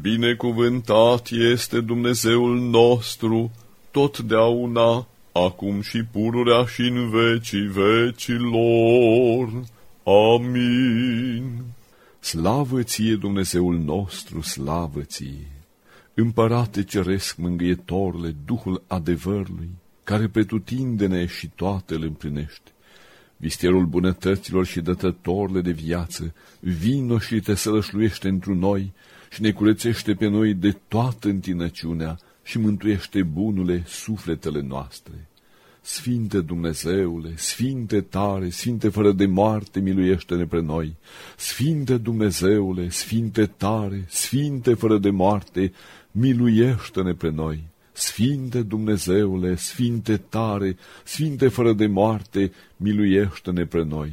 Binecuvântat este Dumnezeul nostru, totdeauna, acum și pururea și în vecii vecilor. Amin. Slavă ție, Dumnezeul nostru, slavă ție! Împărate ceresc mângâietorule, Duhul adevărului, care pretutindene și toate îl împlinește. Vistierul bunătăților și dătătorile de viață, vino și te sălășluiește întru noi și ne curățește pe noi de toată întinăciunea și mântuiește bunule sufletele noastre. Sfinte Dumnezeule, Sfinte tare, Sfinte fără de moarte, miluiește-ne pre noi. Sfinte Dumnezeule, Sfinte tare, Sfinte fără de moarte, miluiește-ne pre noi. Sfinte Dumnezeule, Sfinte tare, Sfinte fără de moarte, miluiește-ne pre noi.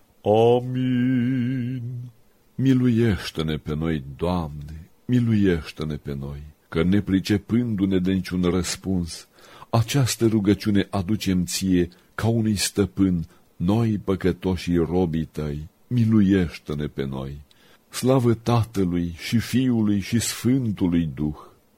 Amin. Miluiește-ne pe noi, Doamne, miluiește-ne pe noi, că nepricepându-ne de niciun răspuns, această rugăciune aducem ție ca unui stăpân, noi păcătoșii robii tăi, miluiește-ne pe noi. Slavă Tatălui și Fiului și Sfântului Duh!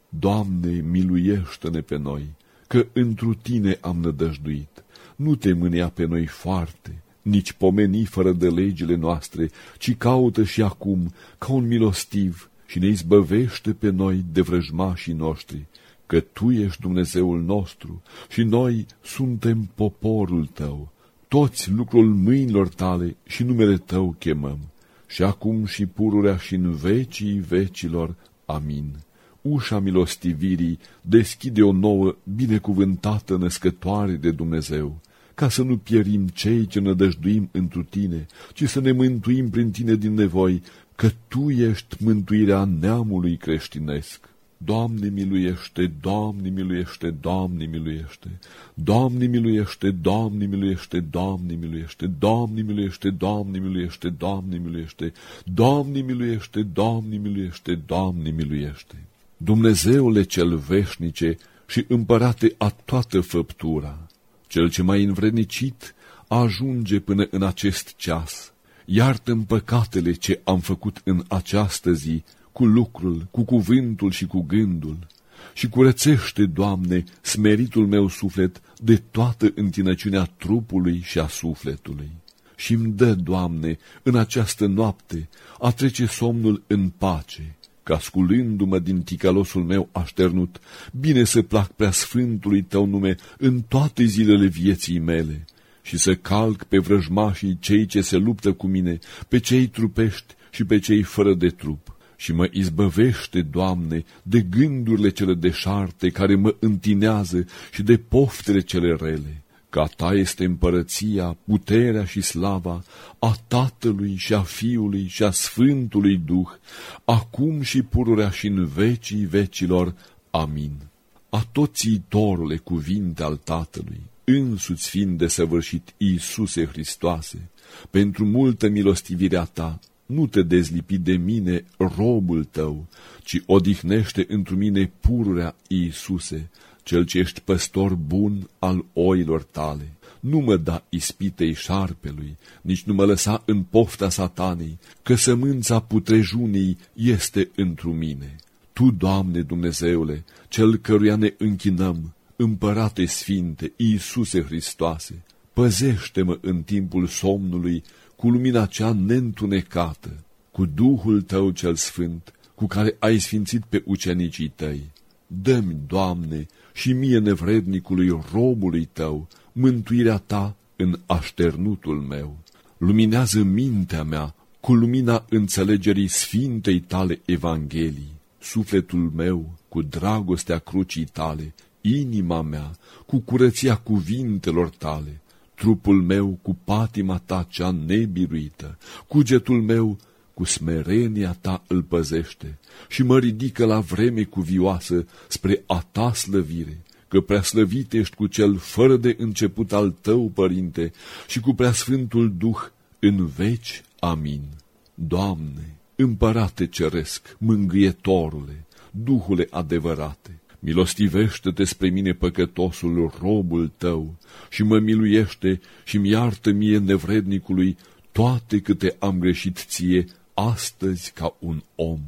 Doamne, miluiește-ne pe noi, că întru Tine am nădăjduit. Nu te mânea pe noi foarte, nici pomeni fără de legile noastre, ci caută și acum, ca un milostiv, și ne izbăvește pe noi de vrăjmașii noștri, că Tu ești Dumnezeul nostru și noi suntem poporul Tău, toți lucrul mâinilor Tale și numele Tău chemăm și acum și pururea și în vecii vecilor. Amin. Ușa milostivirii deschide o nouă, binecuvântată născătoare de Dumnezeu, ca să nu pierim cei ce nădăjduim întru tine, ci să ne mântuim prin tine din nevoi, că tu ești mântuirea neamului creștinesc. Doamne miluiește, Doamne miluiește, Doamne miluiește, Doamne miluiește, Doamne miluiește, Doamne miluiește, Doamne miluiește, Doamne miluiește, Doamne miluiește, Doamne miluiește, Doamne miluiește, Doamne miluiește. Dumnezeule cel veșnice și împărate a toată făptura, cel ce mai învrednicit ajunge până în acest ceas, iartă-mi păcatele ce am făcut în această zi, cu lucrul, cu cuvântul și cu gândul, și curățește, Doamne, smeritul meu suflet de toată întinăciunea trupului și a sufletului. Și îmi dă, Doamne, în această noapte a trece somnul în pace, ca sculându-mă din ticalosul meu așternut, bine să plac prea sfântului Tău nume în toate zilele vieții mele și să calc pe vrăjmașii cei ce se luptă cu mine, pe cei trupești și pe cei fără de trup și mă izbăvește, Doamne, de gândurile cele deșarte care mă întinează și de poftele cele rele. Ca Ta este împărăția, puterea și slava a Tatălui și a Fiului și a Sfântului Duh, acum și pururea și în vecii vecilor. Amin. A toțiitorule cuvinte al Tatălui, însuți fiind desăvârșit Iisuse Hristoase, pentru multă milostivirea Ta, nu te dezlipi de mine, robul tău, ci odihnește întru mine pururea Iisuse, cel ce ești păstor bun al oilor tale. Nu mă da ispitei șarpelui, nici nu mă lăsa în pofta satanei, că sămânța putrejunii este întru mine. Tu, Doamne Dumnezeule, cel căruia ne închinăm, Împărate Sfinte, Iisuse Hristoase, păzește-mă în timpul somnului cu lumina cea neîntunecată, cu Duhul Tău cel Sfânt, cu care ai sfințit pe ucenicii Tăi. Dă-mi, Doamne, și mie nevrednicului robului Tău, mântuirea Ta în așternutul meu. Luminează mintea mea cu lumina înțelegerii Sfintei Tale Evanghelii, sufletul meu cu dragostea crucii Tale, inima mea cu curăția cuvintelor Tale, trupul meu cu patima Ta cea nebiruită, cugetul meu cu smerenia ta îl păzește și mă ridică la vreme cuvioasă spre a ta slăvire, că preaslăvit ești cu cel fără de început al tău, Părinte, și cu preasfântul Duh în veci. Amin. Doamne, împărate ceresc, mângâietorule, Duhule adevărate, milostivește-te spre mine păcătosul robul tău și mă miluiește și-mi iartă mie nevrednicului toate câte am greșit ție astăzi ca un om,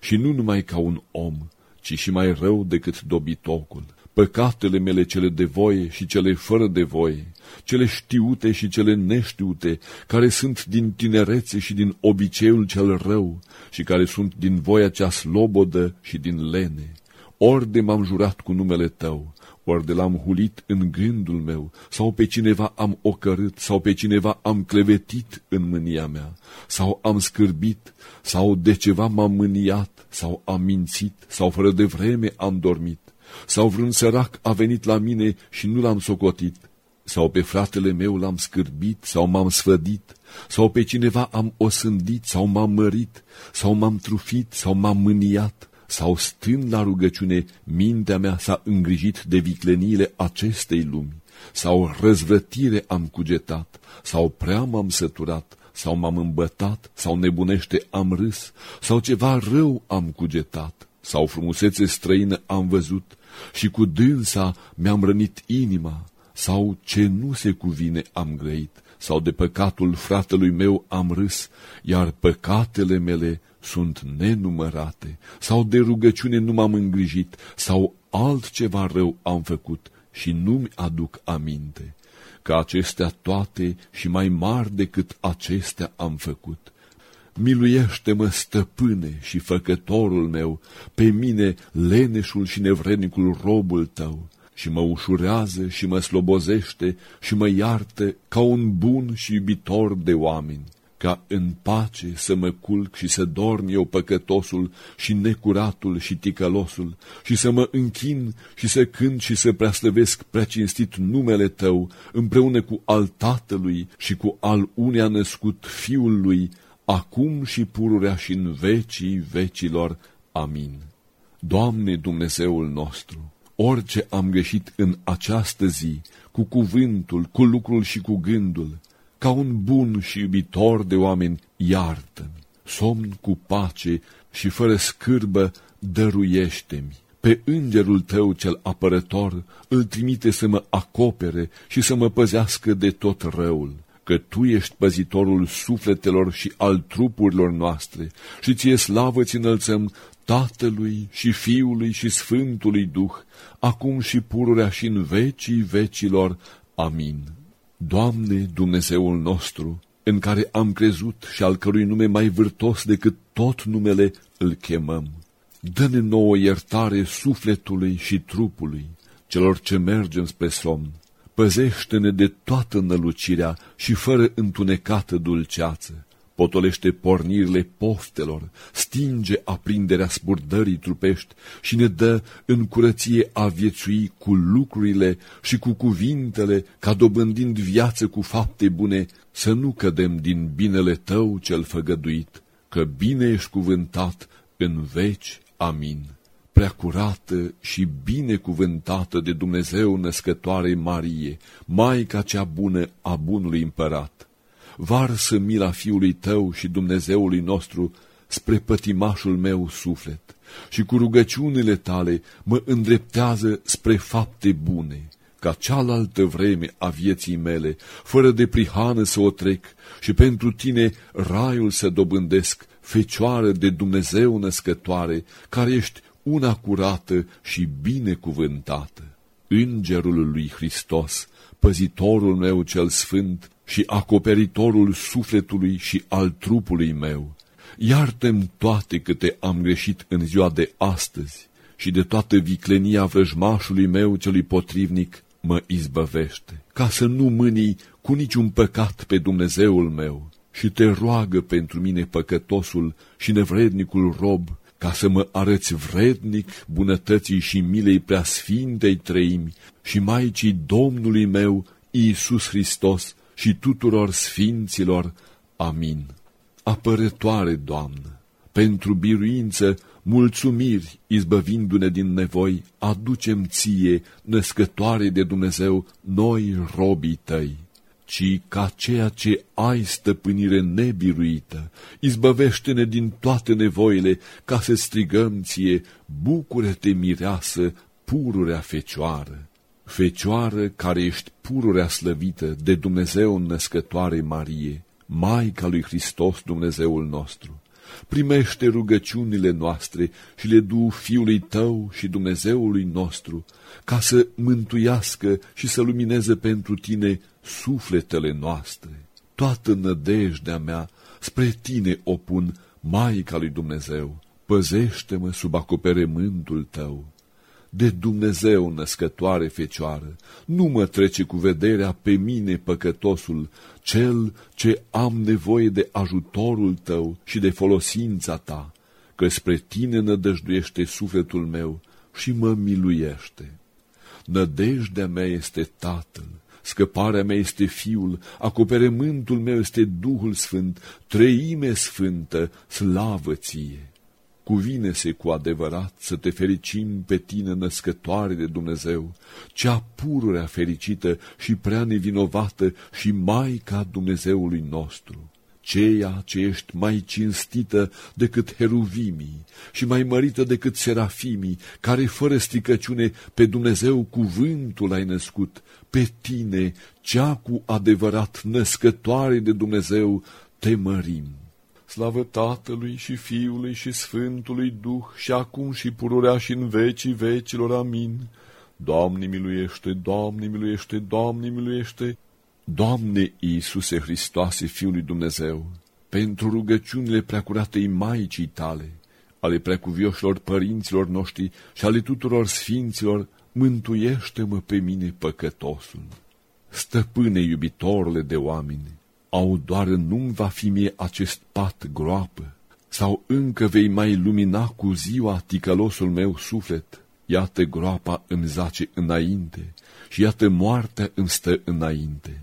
și nu numai ca un om, ci și mai rău decât dobitocul. Păcatele mele cele de voie și cele fără de voie, cele știute și cele neștiute, care sunt din tinerețe și din obiceiul cel rău, și care sunt din voia cea slobodă și din lene. Ori de m-am jurat cu numele tău, ori de l-am hulit în gândul meu, sau pe cineva am ocărât, sau pe cineva am clevetit în mânia mea, sau am scârbit, sau de ceva m-am mâniat, sau am mințit, sau fără de vreme am dormit, sau vreun sărac a venit la mine și nu l-am socotit, sau pe fratele meu l-am scârbit, sau m-am sfădit, sau pe cineva am osândit, sau m-am mărit, sau m-am trufit, sau m-am mâniat, sau stând la rugăciune, mintea mea s-a îngrijit de vicleniile acestei lumi, sau răzvrătire am cugetat, sau prea m-am săturat, sau m-am îmbătat, sau nebunește am râs, sau ceva rău am cugetat, sau frumusețe străină am văzut, și cu dânsa mi-am rănit inima, sau ce nu se cuvine am grăit, sau de păcatul fratelui meu am râs, iar păcatele mele sunt nenumărate, sau de rugăciune nu m-am îngrijit, sau altceva rău am făcut și nu-mi aduc aminte, că acestea toate și mai mari decât acestea am făcut. Miluiește-mă, stăpâne și făcătorul meu, pe mine, leneșul și nevrednicul robul tău, și mă ușurează și mă slobozește și mă iartă ca un bun și iubitor de oameni ca în pace să mă culc și să dorm eu păcătosul și necuratul și ticălosul și să mă închin și să cânt și să preaslăvesc preacinstit numele tău împreună cu al Tatălui și cu al unea născut Fiul lui, acum și pururea și în vecii vecilor. Amin. Doamne Dumnezeul nostru, orice am greșit în această zi, cu cuvântul, cu lucrul și cu gândul, ca un bun și iubitor de oameni, iartă-mi, somn cu pace și fără scârbă, dăruiește-mi. Pe îngerul tău cel apărător îl trimite să mă acopere și să mă păzească de tot răul, că tu ești păzitorul sufletelor și al trupurilor noastre și ție slavă ți înălțăm Tatălui și Fiului și Sfântului Duh, acum și pururea și în vecii vecilor. Amin. Doamne, Dumnezeul nostru, în care am crezut și al cărui nume mai vârtos decât tot numele îl chemăm. Dă-ne nouă iertare sufletului și trupului, celor ce mergem spre somn. Păzește-ne de toată nălucirea și fără întunecată dulceață potolește pornirile poftelor, stinge aprinderea spurdării trupești și ne dă în curăție a viețui cu lucrurile și cu cuvintele, ca dobândind viață cu fapte bune, să nu cădem din binele tău cel făgăduit, că bine ești cuvântat în veci. Amin. Preacurată și binecuvântată de Dumnezeu născătoare Marie, Maica cea bună a bunului împărat, varsă mila Fiului Tău și Dumnezeului nostru spre pătimașul meu suflet și cu rugăciunile tale mă îndreptează spre fapte bune, ca cealaltă vreme a vieții mele, fără de prihană să o trec și pentru tine raiul să dobândesc, fecioară de Dumnezeu născătoare, care ești una curată și binecuvântată. Îngerul lui Hristos, păzitorul meu cel sfânt și acoperitorul sufletului și al trupului meu, iartă toate câte am greșit în ziua de astăzi și de toată viclenia vrăjmașului meu celui potrivnic mă izbăvește, ca să nu mânii cu niciun păcat pe Dumnezeul meu. Și te roagă pentru mine păcătosul și nevrednicul rob, ca să mă arăți vrednic bunătății și milei preasfintei treimi și Maicii Domnului meu, Iisus Hristos, și tuturor sfinților. Amin. Apărătoare, Doamnă, pentru biruință, mulțumiri, izbăvindu-ne din nevoi, aducem ție, născătoare de Dumnezeu, noi robii tăi ci ca ceea ce ai stăpânire nebiruită, izbăvește-ne din toate nevoile, ca să strigăm ție, bucură-te mireasă, pururea fecioară. Fecioară care ești pururea slăvită de Dumnezeu născătoare Marie, Maica lui Hristos Dumnezeul nostru, primește rugăciunile noastre și le du Fiului Tău și Dumnezeului nostru, ca să mântuiască și să lumineze pentru Tine sufletele noastre. Toată nădejdea mea spre Tine o pun, Maica lui Dumnezeu, păzește-mă sub acoperământul Tău de Dumnezeu născătoare fecioară, nu mă trece cu vederea pe mine păcătosul, cel ce am nevoie de ajutorul tău și de folosința ta, că spre tine nădăjduiește sufletul meu și mă miluiește. Nădejdea mea este Tatăl, scăparea mea este Fiul, acoperământul meu este Duhul Sfânt, treime sfântă, slavă ție! Cuvine-se cu adevărat să te fericim pe tine născătoare de Dumnezeu, cea pururea fericită și prea nevinovată și Maica Dumnezeului nostru, ceea ce ești mai cinstită decât heruvimii și mai mărită decât serafimii, care fără stricăciune pe Dumnezeu cuvântul ai născut, pe tine, cea cu adevărat născătoare de Dumnezeu, te mărim Slavă Tatălui și Fiului și Sfântului Duh, și acum și pururea și în vecii vecilor. Amin. Doamne miluiește, Doamne miluiește, Doamne miluiește. Doamne Iisuse Hristoase, Fiul lui Dumnezeu, pentru rugăciunile preacuratei Maicii tale, ale preacuvioșilor părinților noștri și ale tuturor sfinților, mântuiește-mă pe mine păcătosul. Stăpâne iubitorule de oameni, au doar nu-mi va fi mie acest pat groapă, sau încă vei mai lumina cu ziua ticălosul meu suflet, iată groapa îmi zace înainte și iată moartea îmi stă înainte.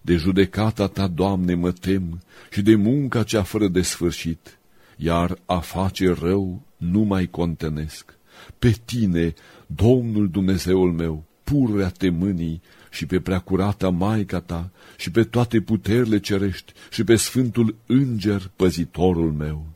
De judecata ta, Doamne, mă tem și de munca cea fără de sfârșit, iar a face rău nu mai contenesc. Pe tine, Domnul Dumnezeul meu, pururea te mânii și pe preacurata Maica ta și pe toate puterile cerești și pe Sfântul Înger, păzitorul meu.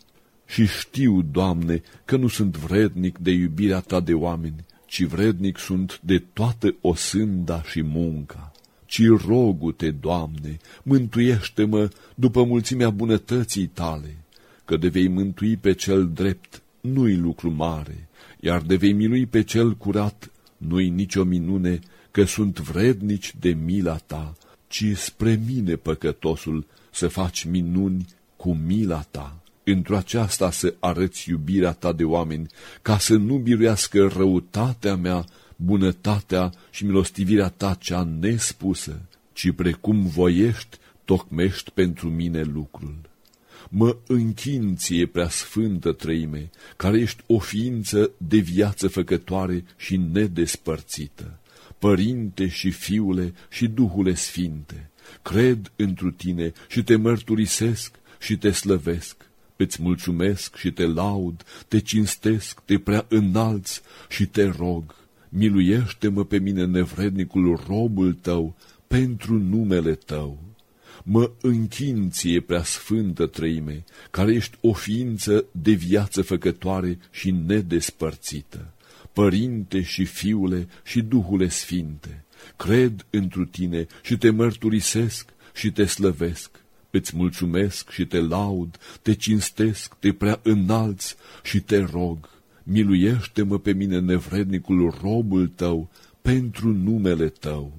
Și știu, Doamne, că nu sunt vrednic de iubirea ta de oameni, ci vrednic sunt de toată osânda și munca. Ci rogu-te, Doamne, mântuiește-mă după mulțimea bunătății tale, că de vei mântui pe cel drept nu-i lucru mare, iar de vei milui pe cel curat nu-i nicio minune, că sunt vrednici de mila ta, ci spre mine, păcătosul, să faci minuni cu mila ta. Într-o aceasta să arăți iubirea ta de oameni, ca să nu biruiască răutatea mea, bunătatea și milostivirea ta cea nespusă, ci precum voiești, tocmești pentru mine lucrul. Mă închin ție, prea sfântă trăime, care ești o ființă de viață făcătoare și nedespărțită. Părinte și Fiule și Duhule Sfinte, cred întru tine și te mărturisesc și te slăvesc. Îți mulțumesc și te laud, te cinstesc, te prea înalți și te rog. Miluiește-mă pe mine, nevrednicul robul tău, pentru numele tău. mă închinție prea sfântă trăime, care ești o ființă de viață făcătoare și nedespărțită, Părinte și Fiule și Duhule Sfinte, cred întru tine și te mărturisesc și te slăvesc, îți mulțumesc și te laud, te cinstesc, te prea înalți și te rog, miluiește-mă pe mine nevrednicul robul tău pentru numele tău.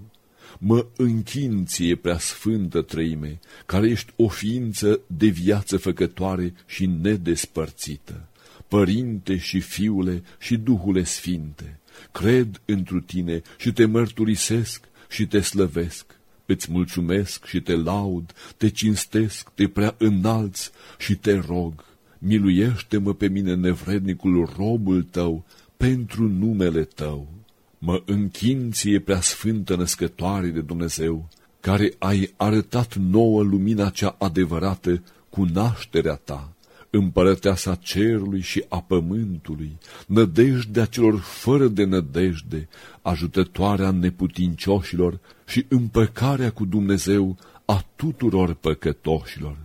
Mă închin ție prea sfântă trăime, care ești o ființă de viață făcătoare și nedespărțită, Părinte și Fiule și Duhule Sfinte, cred întru tine și te mărturisesc și te slăvesc, îți mulțumesc și te laud, te cinstesc, te prea înalți și te rog, miluiește-mă pe mine nevrednicul robul tău pentru numele tău. Mă închin ție prea sfântă născătoare de Dumnezeu, care ai arătat nouă lumina cea adevărată cu nașterea ta, împărăteasa cerului și a pământului, nădejdea celor fără de nădejde, ajutătoarea neputincioșilor și împăcarea cu Dumnezeu a tuturor păcătoșilor.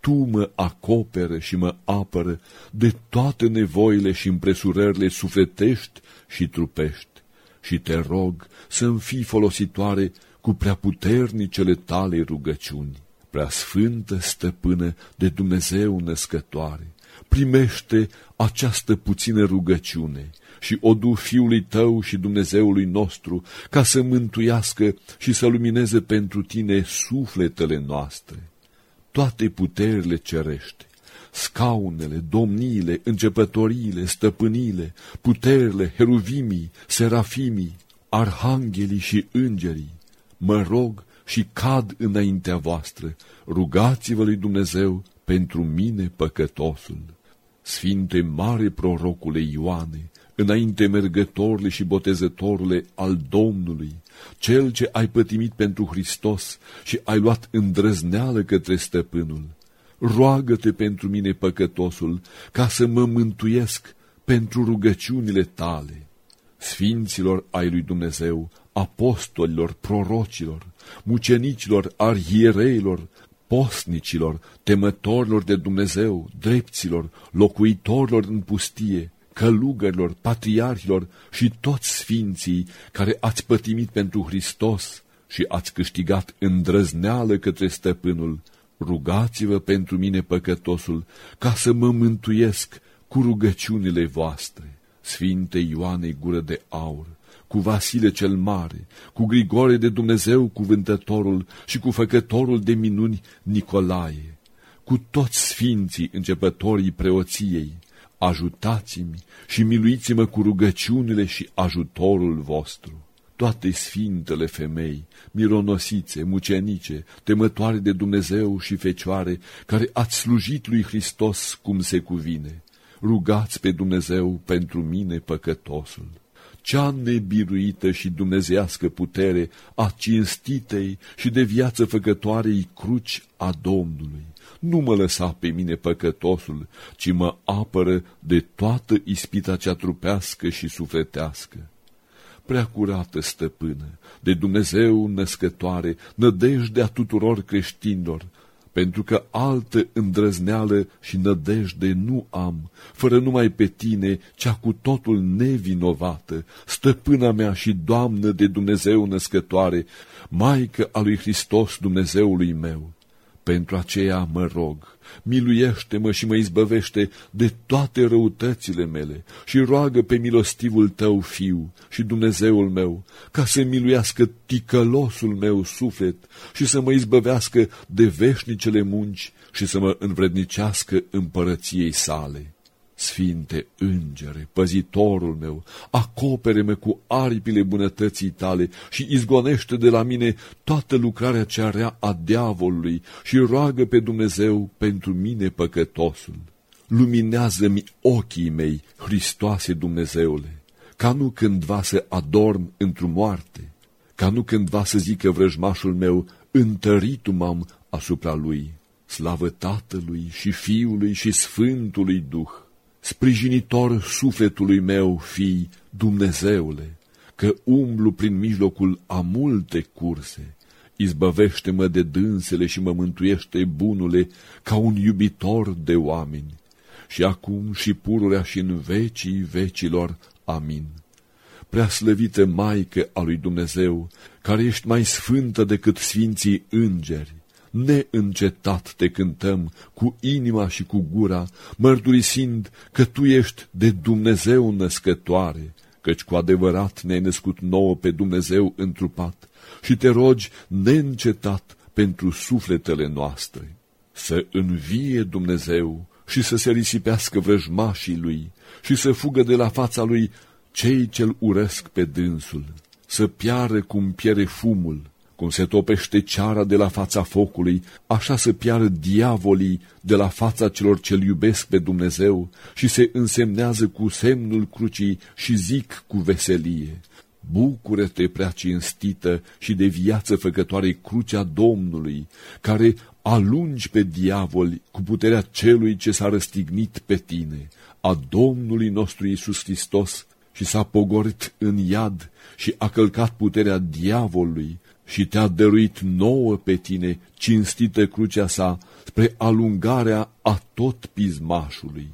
Tu mă acoperă și mă apără de toate nevoile și împresurările sufletești și trupești și te rog să-mi fii folositoare cu prea puternicele tale rugăciuni. Prea sfântă stăpână de Dumnezeu născătoare, primește această puțină rugăciune și o du Fiului tău și Dumnezeului nostru ca să mântuiască și să lumineze pentru tine sufletele noastre. Toate puterile cerește, scaunele, domniile, începătoriile, stăpânile, puterile, heruvimii, serafimii, arhanghelii și îngerii, mă rog și cad înaintea voastră, rugați-vă lui Dumnezeu pentru mine păcătosul. Sfinte mare prorocule Ioane, înainte mergătorule și botezătorule al Domnului, cel ce ai pătimit pentru Hristos și ai luat îndrăzneală către stăpânul, roagă-te pentru mine păcătosul, ca să mă mântuiesc pentru rugăciunile tale. Sfinților ai lui Dumnezeu, apostolilor, prorocilor, mucenicilor, arhiereilor, postnicilor, temătorilor de Dumnezeu, drepților, locuitorilor în pustie, călugărilor, patriarhilor și toți sfinții care ați pătimit pentru Hristos și ați câștigat îndrăzneală către stăpânul, rugați-vă pentru mine păcătosul, ca să mă mântuiesc cu rugăciunile voastre. Sfinte Ioanei Gură de Aur, cu Vasile cel Mare, cu Grigore de Dumnezeu cuvântătorul și cu făcătorul de minuni Nicolae, cu toți sfinții începătorii preoției, ajutați-mi și miluiți-mă cu rugăciunile și ajutorul vostru toate sfintele femei, mironosițe, mucenice, temătoare de Dumnezeu și fecioare, care ați slujit lui Hristos cum se cuvine, rugați pe Dumnezeu pentru mine păcătosul. Cea nebiruită și dumnezească putere a cinstitei și de viață făcătoarei cruci a Domnului. Nu mă lăsa pe mine păcătosul, ci mă apără de toată ispita cea trupească și sufletească prea curată stăpână, de Dumnezeu născătoare, nădejdea tuturor creștinilor, pentru că altă îndrăzneală și nădejde nu am, fără numai pe tine, cea cu totul nevinovată, stăpâna mea și Doamnă de Dumnezeu născătoare, Maică a lui Hristos Dumnezeului meu. Pentru aceea mă rog, miluiește-mă și mă izbăvește de toate răutățile mele și roagă pe milostivul tău, Fiu și Dumnezeul meu, ca să miluiască ticălosul meu suflet și să mă izbăvească de veșnicele munci și să mă învrednicească împărăției sale. Sfinte îngere, păzitorul meu, acopere-mă cu aripile bunătății tale și izgonește de la mine toată lucrarea cea rea a diavolului și roagă pe Dumnezeu pentru mine păcătosul. Luminează-mi ochii mei, Hristoase Dumnezeule, ca nu cândva să adorm într-o moarte, ca nu cândva să zică vrăjmașul meu, întăritu m-am asupra lui. Slavă Tatălui și Fiului și Sfântului Duh! Sprijinitor sufletului meu, fii, Dumnezeule, că umblu prin mijlocul a multe curse, izbăvește-mă de dânsele și mă mântuiește bunule ca un iubitor de oameni, și acum și pururea și în vecii vecilor. Amin. Prea slăvită Maică a lui Dumnezeu, care ești mai sfântă decât sfinții îngeri, neîncetat te cântăm cu inima și cu gura, mărturisind că Tu ești de Dumnezeu născătoare, căci cu adevărat ne-ai născut nouă pe Dumnezeu întrupat și te rogi neîncetat pentru sufletele noastre. Să învie Dumnezeu și să se risipească vrăjmașii lui și să fugă de la fața lui cei ce-l urăsc pe dânsul, să piară cum piere fumul, cum se topește ceara de la fața focului, așa să piară diavolii de la fața celor ce-L iubesc pe Dumnezeu și se însemnează cu semnul crucii și zic cu veselie. Bucură-te, prea cinstită și de viață făcătoare crucea Domnului, care alungi pe diavoli cu puterea celui ce s-a răstignit pe tine, a Domnului nostru Iisus Hristos, și s-a pogorit în iad și a călcat puterea diavolului și te-a dăruit nouă pe tine, cinstită crucea sa, spre alungarea a tot pismașului.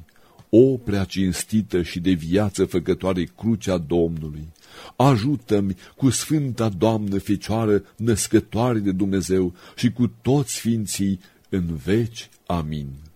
O prea cinstită și de viață făcătoare crucea Domnului, ajută-mi cu Sfânta Doamnă Fecioară, născătoare de Dumnezeu și cu toți Sfinții în veci. Amin.